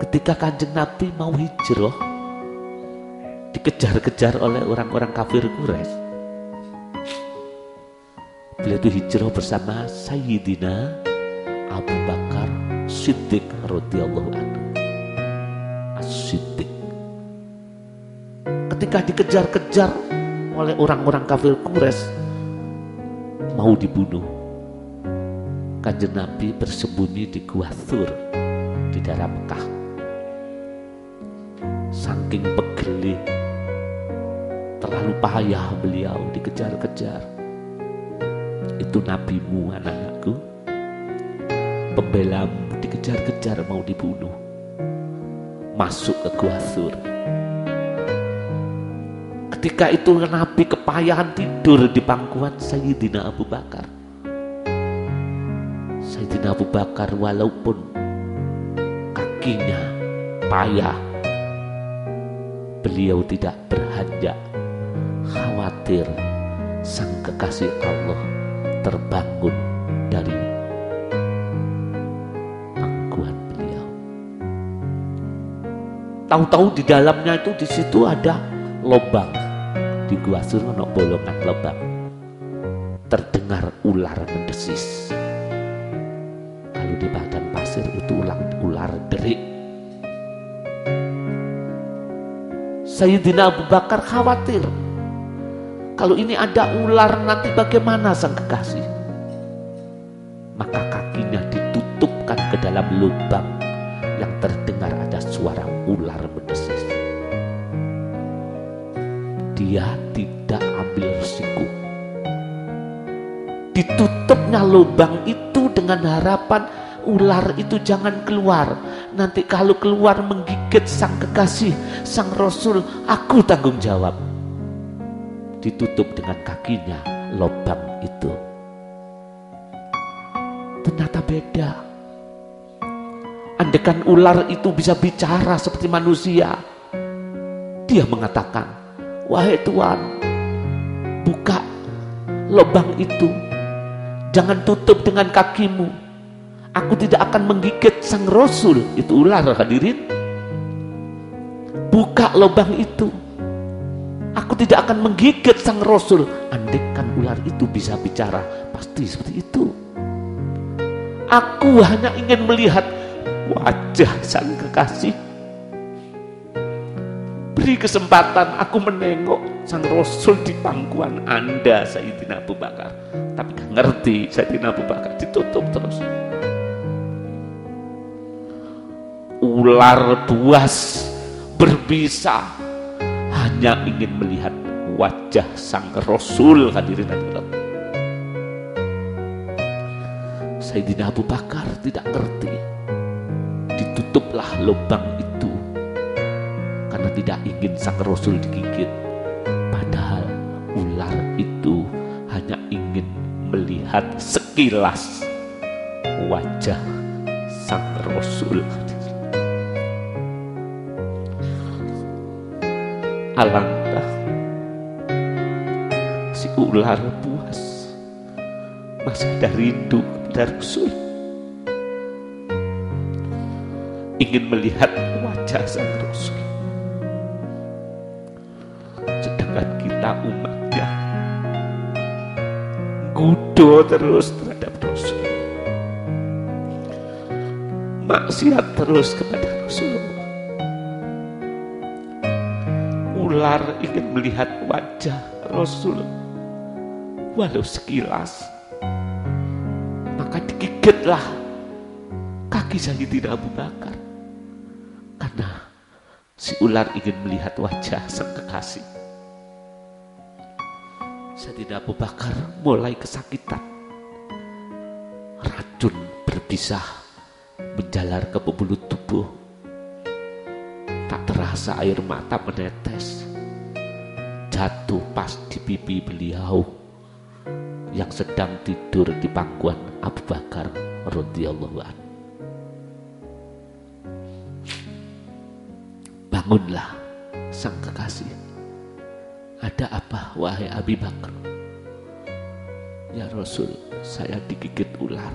ketika kanjeng Nabi mau hijrah dikejar-kejar oleh orang-orang kafir Quraisy. Beliau itu hijrah bersama Sayyidina Abu Bakar Siddiq radhiyallahu anhu. As-Siddiq. Ketika dikejar-kejar oleh orang-orang kafir Quraisy mau dibunuh. Kanjeng Nabi bersembunyi di Gua Thur di daerah Mekah saking pegeli terlalu payah beliau dikejar-kejar. Itu nabimu anak-anakku. Pembelamu dikejar-kejar mau dibunuh. Masuk ke Gua Thur ketika itu Nabi kepayahan tidur di pangkuan Sayyidina Abu Bakar. Sayyidina Abu Bakar walaupun kakinya payah beliau tidak berhajat khawatir sang kekasih Allah terbangun dari pangkuan beliau. Tahu-tahu di dalamnya itu di situ ada lubang. Di gua suruh bolongan lubang. Terdengar ular mendesis. Kalau di badan pasir itu ular ular derik Sayyidina Abu Bakar khawatir. Kalau ini ada ular nanti bagaimana sang kekasih? Maka kakinya ditutupkan ke dalam lubang yang terdengar ada suara ular mendesis. Dia tidak ambil resiko ditutupnya lubang itu dengan harapan ular itu jangan keluar. Nanti kalau keluar menggigit sang kekasih, sang rasul, aku tanggung jawab. Ditutup dengan kakinya lubang itu. Ternyata beda. Andekan ular itu bisa bicara seperti manusia. Dia mengatakan, wahai Tuhan, buka lubang itu. Jangan tutup dengan kakimu Aku tidak akan menggigit sang rasul. Itu ular hadirin. Buka lubang itu. Aku tidak akan menggigit sang rasul. Andaikan ular itu bisa bicara. Pasti seperti itu. Aku hanya ingin melihat wajah sang kekasih. Beri kesempatan aku menengok sang rasul di pangkuan anda Sayyidina Abu Bakar. Tapi gak ngerti Sayyidina Abu Bakar ditutup terus. Ular buas berbisa. Hanya ingin melihat wajah sang rasul. Hadirin hadirat Sayyidina Abu Bakar tidak ngerti. Ditutuplah lubang itu karena tidak ingin sang rasul digigit. Padahal ular itu hanya ingin melihat sekilas wajah sang rasul alangkah si ular puas masih ada rindu Rasul ingin melihat wajah sang Rasul sedangkan kita umatnya gudo terus terhadap Rasul maksiat terus kepada Rasulullah ular ingin melihat wajah Rasul walau sekilas. Maka digigitlah. Kaki Sayyidina Abu Bakar karena si ular ingin melihat wajah sang kekasih. Sayyidina Abu Bakar mulai kesakitan. Racun berpisah menjalar ke pembuluh tubuh. Tak terasa air mata menetes jatuh pas di pipi beliau yang sedang tidur di pangkuan Abu Bakar radhiyallahu anhu. Bangunlah sang kekasih. Ada apa wahai Abi Bakar? Ya Rasul, saya digigit ular.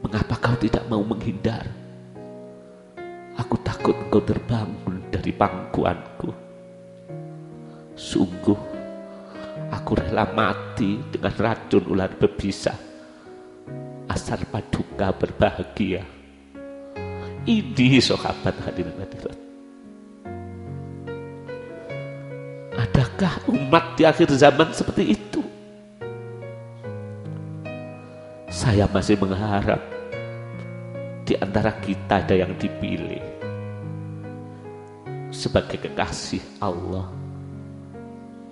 Mengapa kau tidak mau menghindar? Aku takut engkau terbangun dari pangkuanku. Sungguh, aku rela mati dengan racun ular berbisa. Asal paduka berbahagia. Ini sahabat hadirin hadirat. Adakah umat di akhir zaman seperti itu? Saya masih mengharap di antara kita ada yang dipilih sebagai kekasih Allah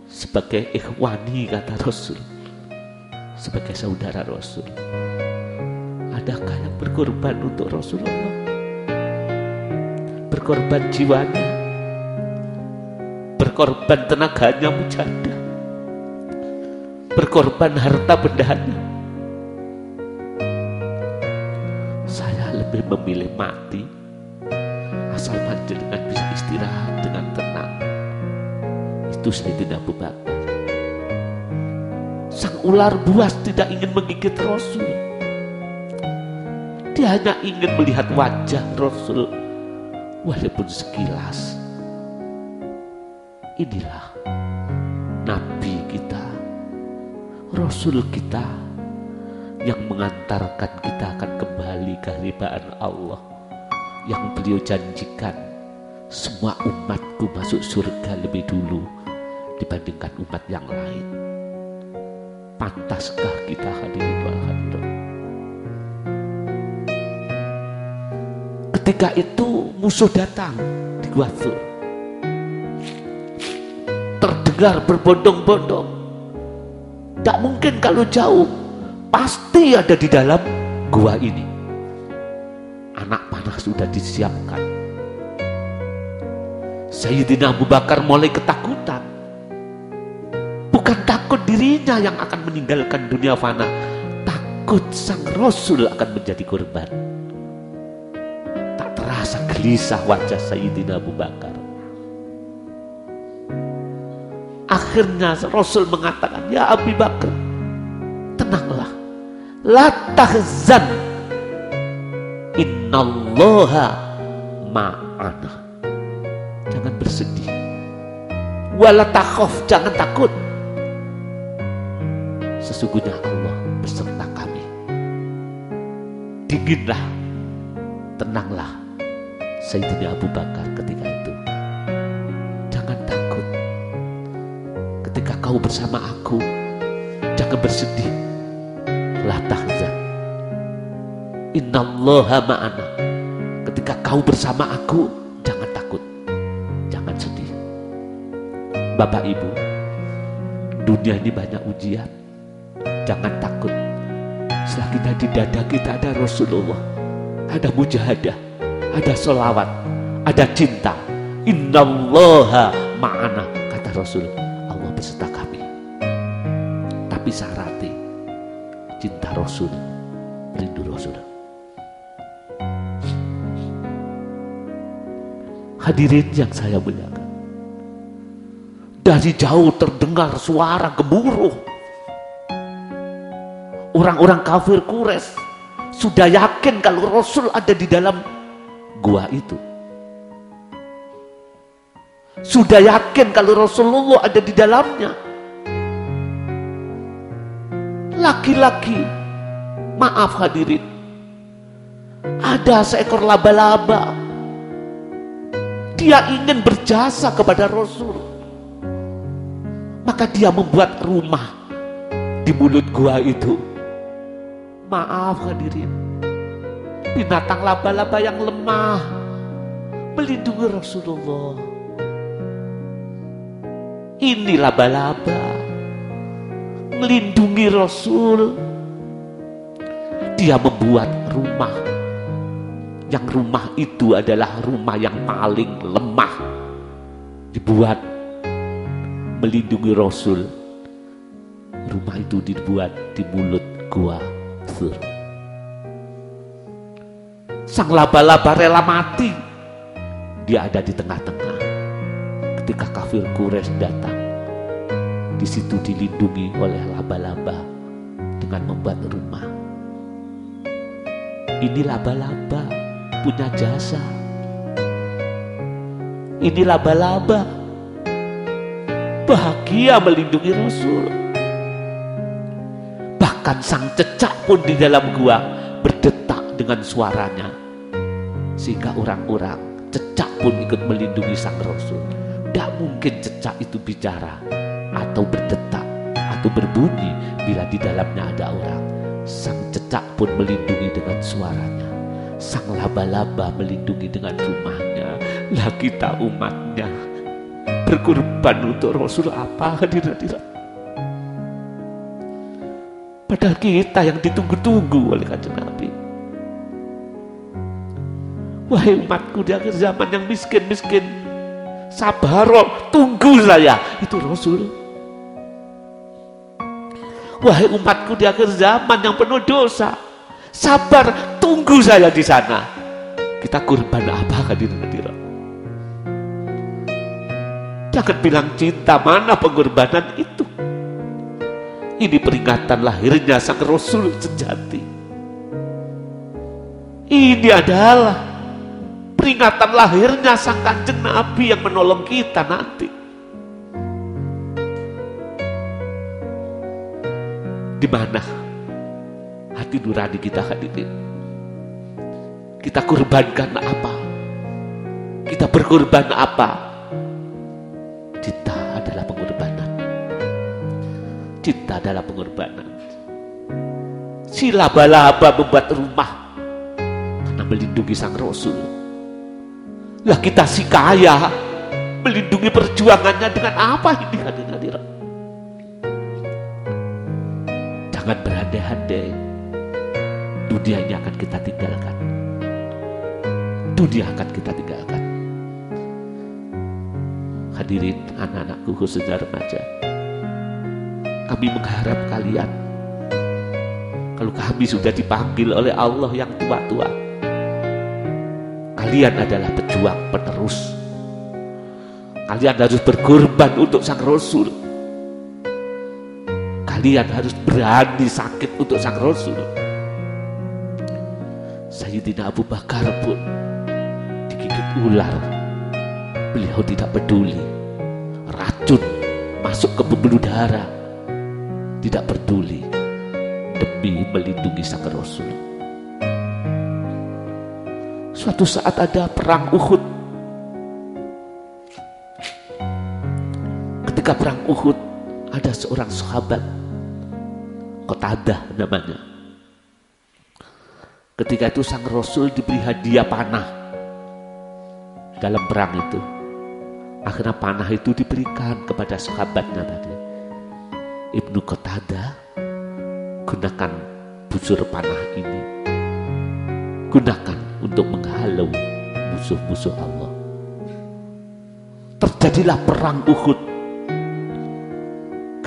sebagai ikhwani kata Rasul. Sebagai saudara Rasul. Adakah yang berkorban untuk Rasulullah? Berkorban jiwanya? Berkorban tenaganya mujadah berkorban harta bendanya? Saya lebih memilih mati asal panjenengan bisa istirahat itu saya tidak Bakar sang ular buas tidak ingin menggigit Rasul. Dia hanya ingin melihat wajah Rasul walaupun sekilas. Inilah Nabi kita Rasul kita yang mengantarkan kita akan kembali ke Allah yang beliau janjikan. Semua umatku masuk surga lebih dulu dibandingkan umat yang lain. Pantaskah kita hadirin wal? Ketika itu musuh datang di Gua. Terdengar berbondong-bondong. Tak mungkin kalau jauh, pasti ada di dalam gua ini. Anak panah sudah disiapkan. Sayyidina Abu Bakar mulai ketakutan. Dirinya yang akan meninggalkan dunia fana. Takut sang Rasul akan menjadi korban. Tak terasa gelisah wajah Sayyidina Abu Bakar. Akhirnya Rasul mengatakan, Ya Abu Bakar, tenanglah. La tahzan. Innallaha ma'ana. Jangan bersedih. Wala jangan takut. Sesungguhnya Allah beserta kami. Dinginlah, tenanglah. Sayyidina Abu Bakar ketika itu. Jangan takut. Ketika kau bersama aku, jangan bersedih. La tahzan. Innallaha ma'ana. Ketika kau bersama aku, jangan takut. Jangan sedih. Bapak Ibu, dunia ini banyak ujian. Jangan takut. Selagi di dada kita ada Rasulullah, ada mujahadah, ada solawat, ada cinta. Innallaha ma'ana, kata Rasul. Allah beserta kami. Tapi syaratnya cinta Rasul, rindu Rasul. Hadirin yang saya muliakan. Dari jauh terdengar suara gemuruh orang-orang kafir kures sudah yakin kalau Rasul ada di dalam gua itu. Sudah yakin kalau Rasulullah ada di dalamnya. Laki-laki, maaf hadirin, ada seekor laba-laba. Dia ingin berjasa kepada Rasul. Maka dia membuat rumah di mulut gua itu Maaf hadirin, binatang laba-laba yang lemah melindungi Rasulullah. Ini laba-laba melindungi Rasul. Dia membuat rumah yang rumah itu adalah rumah yang paling lemah dibuat melindungi Rasul. Rumah itu dibuat di mulut gua kafir. Sang laba-laba rela mati. Dia ada di tengah-tengah. Ketika kafir Quraisy datang, di situ dilindungi oleh laba-laba dengan membuat rumah. Ini laba-laba punya jasa. Ini laba-laba. Bahagia melindungi Rasul. Bahkan sang cecak pun di dalam gua berdetak dengan suaranya. Sehingga orang-orang cecak pun ikut melindungi sang Rasul. Tidak mungkin cecak itu bicara atau berdetak atau berbunyi bila di dalamnya ada orang. Sang cecak pun melindungi dengan suaranya. Sang laba-laba melindungi dengan rumahnya. Lah kita umatnya berkorban untuk Rasul apa hadirat-hadirat. Padahal kita yang ditunggu-tunggu oleh kanjeng Nabi. Wahai umatku di akhir zaman yang miskin-miskin. Sabar, tunggu saya. Itu Rasul. Wahai umatku di akhir zaman yang penuh dosa. Sabar, tunggu saya di sana. Kita kurban apa hadirin hadirat? Jangan bilang cinta, mana pengorbanan itu? Ini peringatan lahirnya sang Rasul sejati. Ini adalah peringatan lahirnya sang kanjeng Nabi yang menolong kita nanti. Di mana hati nurani kita hadirin? Kita kurbankan apa? Kita berkorban apa? Cinta adalah. Cinta adalah pengorbanan. Si laba-laba membuat rumah karena melindungi sang Rasul. Lah kita si kaya melindungi perjuangannya dengan apa ini hadirin hadirat? Jangan berandai-andai. Dunia ini akan kita tinggalkan. Dunia akan kita tinggalkan hadirin anak-anakku khususnya remaja. Kami mengharap kalian kalau kami sudah dipanggil oleh Allah yang tua-tua. Kalian adalah pejuang penerus. Kalian harus berkorban untuk sang Rasul. Kalian harus berani sakit untuk sang Rasul. Sayyidina Abu Bakar pun digigit ular beliau tidak peduli racun masuk ke pembuluh darah tidak peduli demi melindungi sang Rasul. Suatu saat ada perang Uhud. Ketika perang Uhud ada seorang sahabat Qatadah namanya. Ketika itu sang Rasul diberi hadiah panah dalam perang itu. Akhirnya panah itu diberikan kepada sahabatnya tadi. Ibnu Qatada gunakan busur panah ini. Gunakan untuk menghalau musuh-musuh Allah. Terjadilah perang Uhud.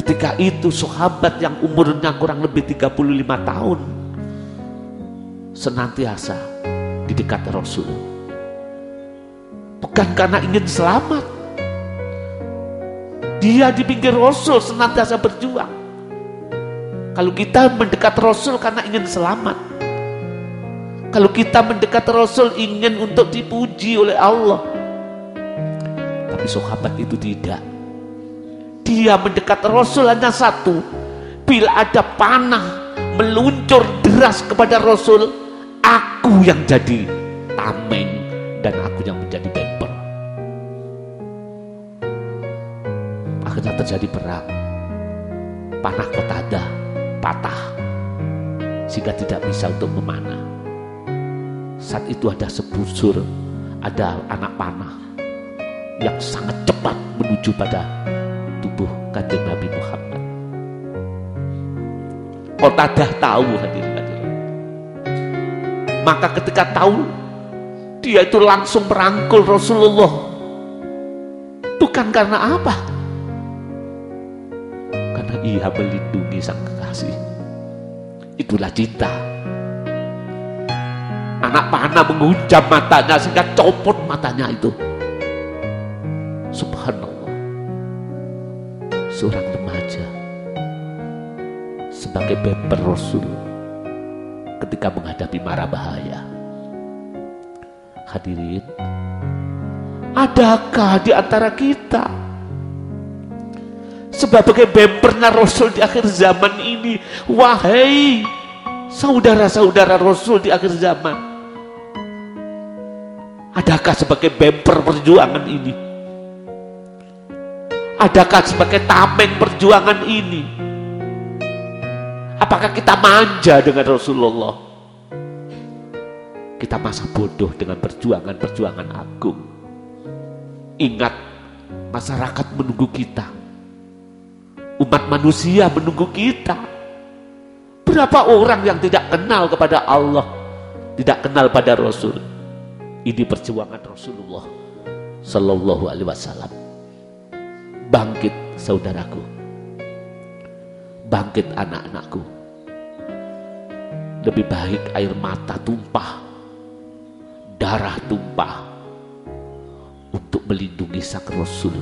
Ketika itu sahabat yang umurnya kurang lebih 35 tahun senantiasa di dekat Rasul. Bukan karena ingin selamat, dia di pinggir Rasul senantiasa berjuang. Kalau kita mendekat Rasul karena ingin selamat. Kalau kita mendekat Rasul ingin untuk dipuji oleh Allah. Tapi sahabat itu tidak. Dia mendekat Rasul hanya satu. Bila ada panah meluncur deras kepada Rasul, aku yang jadi tameng dan aku yang menjadi bemper. Akhirnya terjadi perang. Panah kotada patah sehingga tidak bisa untuk memanah. Saat itu ada sebusur, ada anak panah yang sangat cepat menuju pada tubuh kanjeng Nabi Muhammad. Kotadah tahu hadir-hadir. Maka ketika tahu dia itu langsung merangkul Rasulullah. Bukan karena apa? Ia melindungi sang kekasih. Itulah cinta. Anak panah menghujam matanya sehingga copot matanya itu. Subhanallah. Seorang remaja sebagai bemper Rasul ketika menghadapi mara bahaya. Hadirin, Adakah di antara kita sebagai bempernya Rasul di akhir zaman ini. Wahai saudara-saudara Rasul di akhir zaman. Adakah sebagai bemper perjuangan ini? Adakah sebagai tameng perjuangan ini? Apakah kita manja dengan Rasulullah? Kita masa bodoh dengan perjuangan-perjuangan agung. Ingat masyarakat menunggu kita Umat manusia menunggu kita. Berapa orang yang tidak kenal kepada Allah, tidak kenal pada Rasul. Ini perjuangan Rasulullah Sallallahu Alaihi Wasallam. Bangkit saudaraku, bangkit anak-anakku. Lebih baik air mata tumpah, darah tumpah untuk melindungi sang Rasul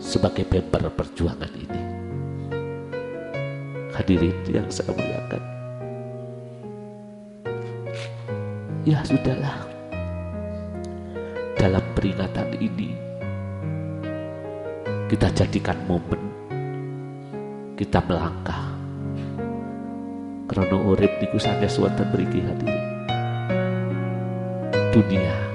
sebagai member perjuangan ini. Hadirin yang saya muliakan. Ya sudahlah. Dalam peringatan ini kita jadikan momen kita melangkah karena urip di kusanya suatu beriki hadirin dunia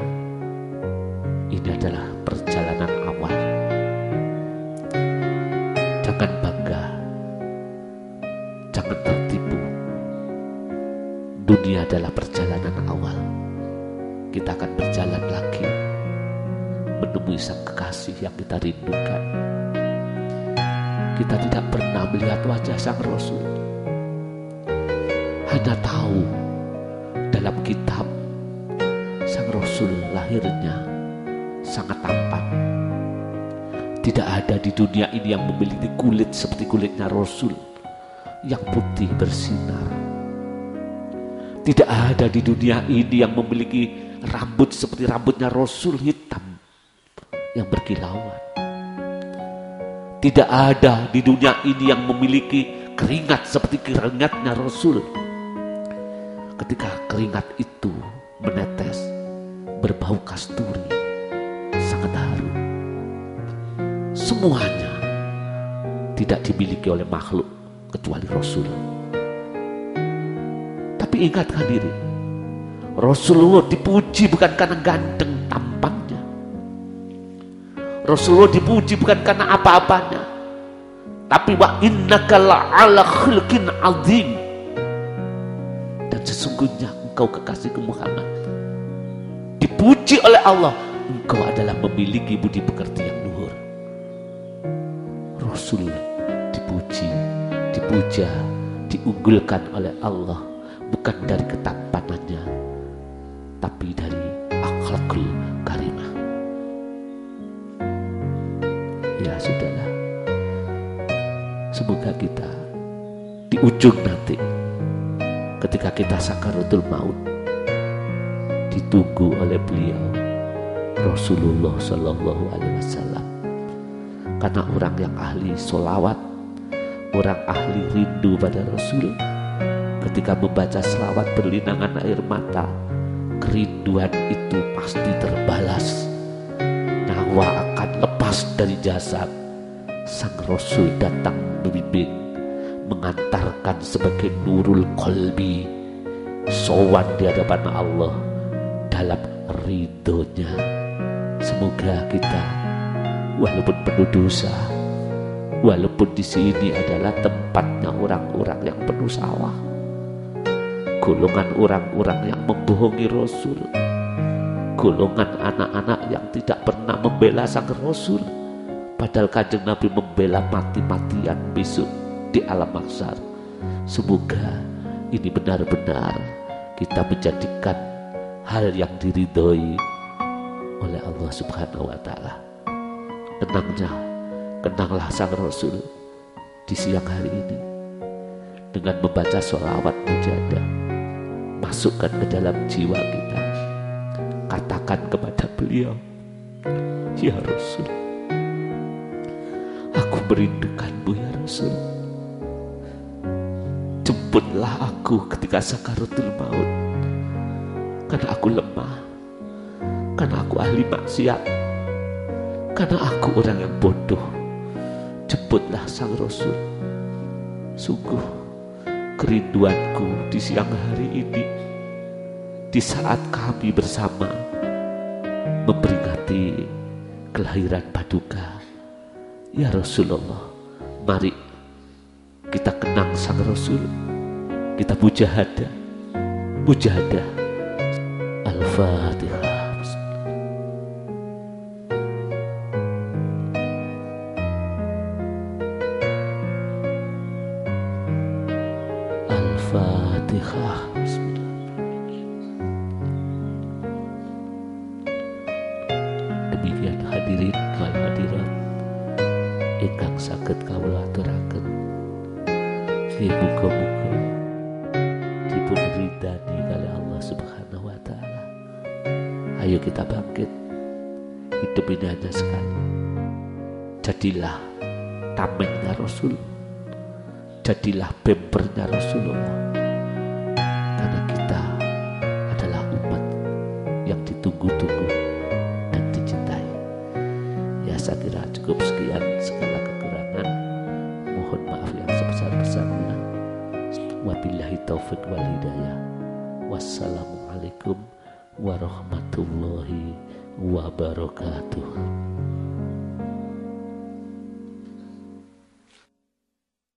melihat wajah sang Rasul. Hanya tahu dalam kitab sang Rasul lahirnya sangat tampan tidak ada di dunia ini yang memiliki kulit seperti kulitnya Rasul yang putih bersinar. Tidak ada di dunia ini yang memiliki rambut seperti rambutnya Rasul hitam yang berkilauan. Tidak ada di dunia ini yang memiliki keringat seperti keringatnya Rasul. Ketika keringat itu menetes berbau kasturi, sangat harum semuanya tidak dimiliki oleh makhluk kecuali Rasul. Tapi ingat hadirin, Rasulullah dipuji bukan karena ganteng tampannya. Rasulullah dipuji bukan karena apa-apanya. Tapi wa innaka la'ala khilqin azim. Dan sesungguhnya engkau kekasihku Muhammad. Dipuji oleh Allah, engkau adalah memiliki budi pekerti yang Rasul dipuji, dipuja, diunggulkan oleh Allah bukan dari ketampanannya tapi dari sudahlah. Semoga kita di ujung nanti ketika kita sakaratul maut ditunggu oleh beliau Rasulullah Shallallahu Alaihi Wasallam karena orang yang ahli solawat orang ahli rindu pada Rasul ketika membaca selawat berlinangan air mata kerinduan itu pasti terbalas nyawa lepas dari jasad sang Rasul datang membimbing mengantarkan sebagai nurul kolbi sowan di hadapan Allah dalam ridhonya. Semoga kita walaupun penuh dosa, walaupun di sini adalah tempatnya orang-orang yang penuh sawah, golongan orang-orang yang membohongi Rasul, golongan anak-anak yang tidak pernah membela sang Rasul, padahal kanjeng Nabi membela mati-matian besok di alam maksar. Semoga ini benar-benar kita menjadikan hal yang diridhoi oleh Allah Subhanahu wa taala. Tenangnya kenanglah sang Rasul di siang hari ini. Dengan membaca sholawat mujadah masukkan ke dalam jiwa kita katakan kepada beliau, Ya Rasul, aku merindukanmu ya Rasul. Jemputlah aku ketika sakaratul maut. Karena aku lemah. Karena aku ahli maksiat. Karena aku orang yang bodoh. Jemputlah sang Rasul. Sungguh kerinduanku di siang hari ini di saat kami bersama memperingati kelahiran Paduka. Ya Rasulullah, mari kita kenang sang Rasul, kita puja hada, puja hada, Al-Fatihah. Ayo kita bangkit. Hidup ini hanya sekali. Jadilah tamengnya Rasul. Jadilah bempernya Rasulullah. Karena kita wabarakatuh.